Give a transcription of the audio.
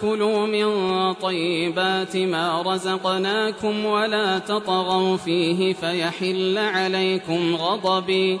كلوا من طيبات ما رزقناكم ولا تطغوا فيه فيحل عليكم غضبي